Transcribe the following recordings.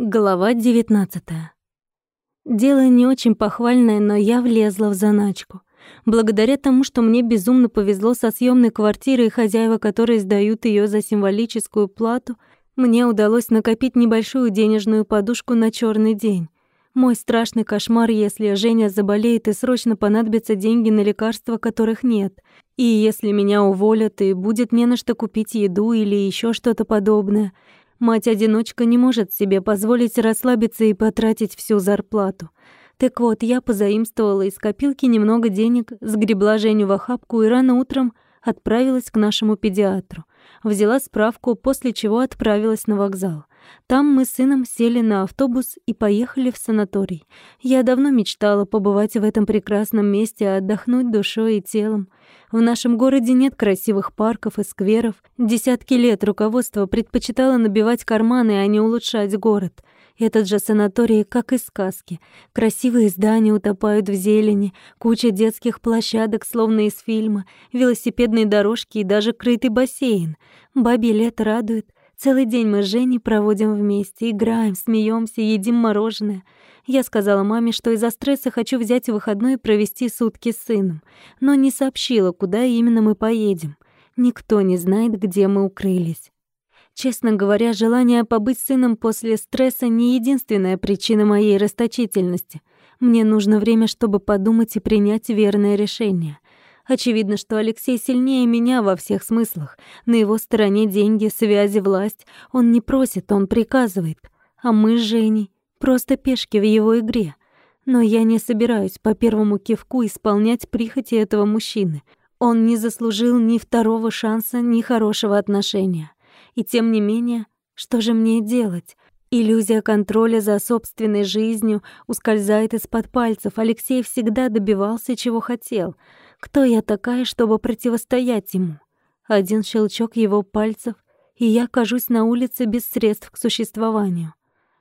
Глава 19. Дело не очень похвальное, но я влезла в заначку. Благодаря тому, что мне безумно повезло со съемной квартирой хозяева, которые сдают ее за символическую плату, мне удалось накопить небольшую денежную подушку на черный день. Мой страшный кошмар, если Женя заболеет и срочно понадобятся деньги на лекарства, которых нет. И если меня уволят и будет не на что купить еду или еще что-то подобное — Мать-одиночка не может себе позволить расслабиться и потратить всю зарплату. Так вот, я позаимствовала из копилки немного денег, сгребла Женю в охапку и рано утром отправилась к нашему педиатру. Взяла справку, после чего отправилась на вокзал. Там мы с сыном сели на автобус и поехали в санаторий. Я давно мечтала побывать в этом прекрасном месте, отдохнуть душой и телом. В нашем городе нет красивых парков и скверов. Десятки лет руководство предпочитало набивать карманы, а не улучшать город. Этот же санаторий, как из сказки. Красивые здания утопают в зелени, куча детских площадок, словно из фильма, велосипедные дорожки и даже крытый бассейн. Бабе лет радует. Целый день мы с Женей проводим вместе, играем, смеемся, едим мороженое. Я сказала маме, что из-за стресса хочу взять выходной и провести сутки с сыном, но не сообщила, куда именно мы поедем. Никто не знает, где мы укрылись. Честно говоря, желание побыть сыном после стресса не единственная причина моей расточительности. Мне нужно время, чтобы подумать и принять верное решение. Очевидно, что Алексей сильнее меня во всех смыслах. На его стороне деньги, связи, власть. Он не просит, он приказывает. А мы с Женей просто пешки в его игре. Но я не собираюсь по первому кивку исполнять прихоти этого мужчины. Он не заслужил ни второго шанса, ни хорошего отношения. И тем не менее, что же мне делать? Иллюзия контроля за собственной жизнью ускользает из-под пальцев. Алексей всегда добивался, чего хотел — кто я такая, чтобы противостоять ему? Один щелчок его пальцев, и я окажусь на улице без средств к существованию.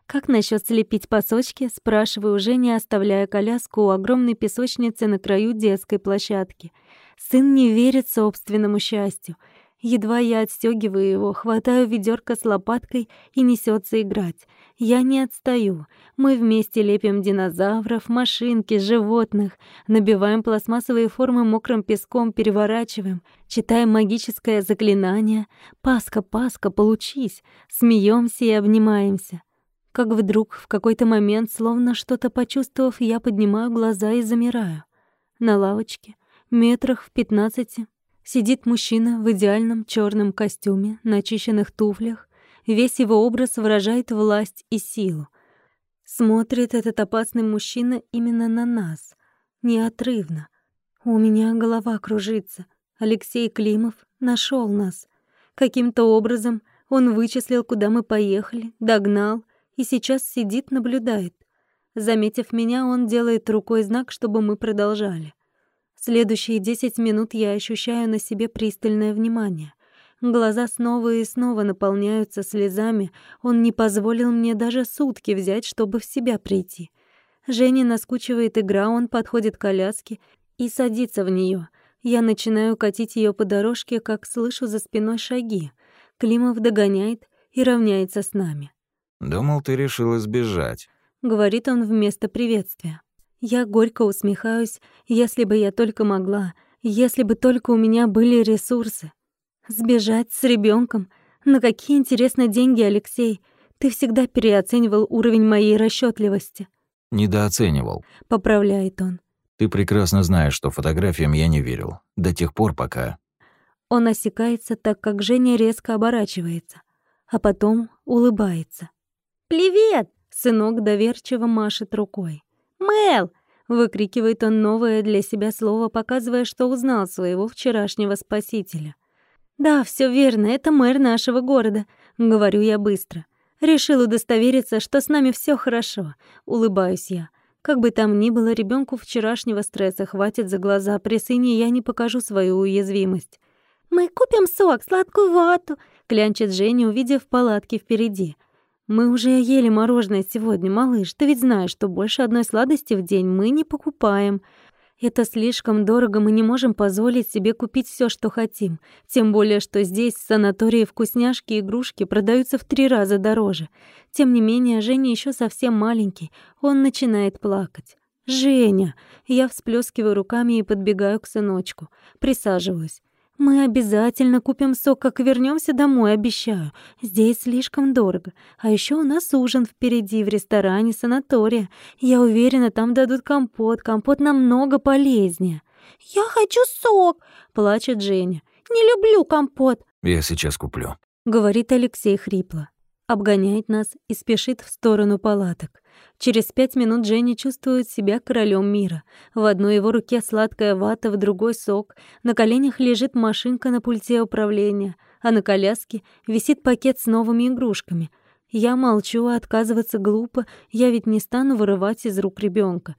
«Как насчет слепить пасочки?» — спрашиваю уже, не оставляя коляску у огромной песочницы на краю детской площадки. Сын не верит собственному счастью. Едва я отстегиваю его, хватаю ведерко с лопаткой и несется играть. Я не отстаю. Мы вместе лепим динозавров, машинки, животных, набиваем пластмассовые формы мокрым песком, переворачиваем, читаем магическое заклинание. «Паска, Паска, получись!» Смеемся и обнимаемся. Как вдруг, в какой-то момент, словно что-то почувствовав, я поднимаю глаза и замираю. На лавочке, метрах в пятнадцати, Сидит мужчина в идеальном черном костюме, на очищенных туфлях. Весь его образ выражает власть и силу. Смотрит этот опасный мужчина именно на нас, неотрывно. У меня голова кружится. Алексей Климов нашел нас. Каким-то образом он вычислил, куда мы поехали, догнал и сейчас сидит, наблюдает. Заметив меня, он делает рукой знак, чтобы мы продолжали. Следующие десять минут я ощущаю на себе пристальное внимание. Глаза снова и снова наполняются слезами. Он не позволил мне даже сутки взять, чтобы в себя прийти. Жене наскучивает игра, он подходит к коляске и садится в нее. Я начинаю катить ее по дорожке, как слышу за спиной шаги. Климов догоняет и равняется с нами. «Думал, ты решил избежать», — говорит он вместо приветствия. Я горько усмехаюсь, если бы я только могла, если бы только у меня были ресурсы. Сбежать с ребенком. На какие интересные деньги, Алексей? Ты всегда переоценивал уровень моей расчетливости. Недооценивал. Поправляет он. Ты прекрасно знаешь, что фотографиям я не верил. До тех пор, пока... Он осекается, так как Женя резко оборачивается, а потом улыбается. «Привет!» — сынок доверчиво машет рукой. «Мэл!» — выкрикивает он новое для себя слово, показывая, что узнал своего вчерашнего спасителя. «Да, все верно, это мэр нашего города», — говорю я быстро. Решил удостовериться, что с нами все хорошо. Улыбаюсь я. Как бы там ни было, ребенку вчерашнего стресса хватит за глаза, при сыне я не покажу свою уязвимость. «Мы купим сок, сладкую вату», — клянчит Женя, увидев палатки впереди. «Мы уже ели мороженое сегодня, малыш. Ты ведь знаешь, что больше одной сладости в день мы не покупаем». Это слишком дорого, мы не можем позволить себе купить все, что хотим. Тем более, что здесь в санатории вкусняшки и игрушки продаются в три раза дороже. Тем не менее, Женя еще совсем маленький. Он начинает плакать. «Женя!» Я всплескиваю руками и подбегаю к сыночку. Присаживаюсь. Мы обязательно купим сок, как вернемся домой, обещаю. Здесь слишком дорого. А еще у нас ужин впереди в ресторане санатория. Я уверена, там дадут компот. Компот намного полезнее. Я хочу сок, плачет Женя. Не люблю компот. Я сейчас куплю, говорит Алексей хрипло. Обгоняет нас и спешит в сторону палаток. Через пять минут Женя чувствует себя королем мира. В одной его руке сладкая вата, в другой — сок. На коленях лежит машинка на пульте управления, а на коляске висит пакет с новыми игрушками. Я молчу, а отказываться глупо, я ведь не стану вырывать из рук ребенка.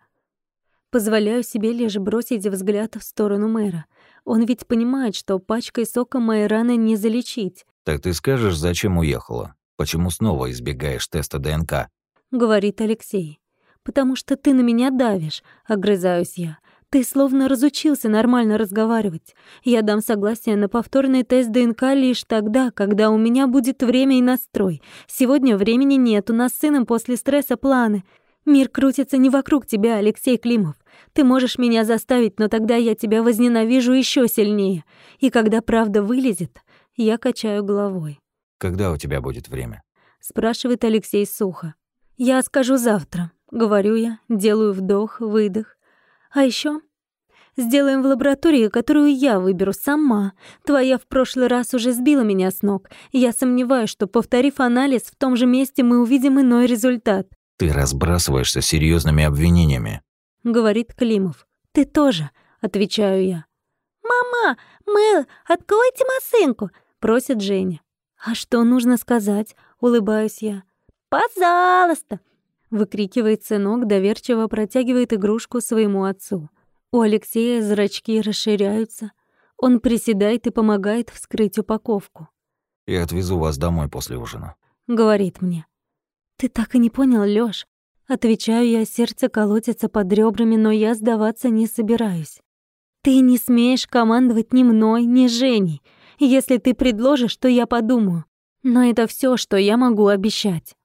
Позволяю себе лишь бросить взгляд в сторону мэра. Он ведь понимает, что пачкой сока мои раны не залечить. «Так ты скажешь, зачем уехала? Почему снова избегаешь теста ДНК?» — говорит Алексей. «Потому что ты на меня давишь», — огрызаюсь я. «Ты словно разучился нормально разговаривать. Я дам согласие на повторный тест ДНК лишь тогда, когда у меня будет время и настрой. Сегодня времени нет, у нас с сыном после стресса планы. Мир крутится не вокруг тебя, Алексей Климов. Ты можешь меня заставить, но тогда я тебя возненавижу еще сильнее. И когда правда вылезет, я качаю головой. «Когда у тебя будет время?» — спрашивает Алексей сухо. «Я скажу завтра», — говорю я, делаю вдох, выдох. «А еще Сделаем в лаборатории, которую я выберу сама. Твоя в прошлый раз уже сбила меня с ног. Я сомневаюсь, что, повторив анализ, в том же месте мы увидим иной результат». «Ты разбрасываешься серьезными обвинениями», — говорит Климов. «Ты тоже», — отвечаю я. «Мама, Мэл, откройте машинку», — просит Женя. «А что нужно сказать?» — улыбаюсь я. «Пожалуйста!» — выкрикивает сынок, доверчиво протягивает игрушку своему отцу. У Алексея зрачки расширяются. Он приседает и помогает вскрыть упаковку. «Я отвезу вас домой после ужина», — говорит мне. «Ты так и не понял, Лёш?» Отвечаю я, сердце колотится под ребрами, но я сдаваться не собираюсь. «Ты не смеешь командовать ни мной, ни Женей. Если ты предложишь, то я подумаю. Но это все, что я могу обещать».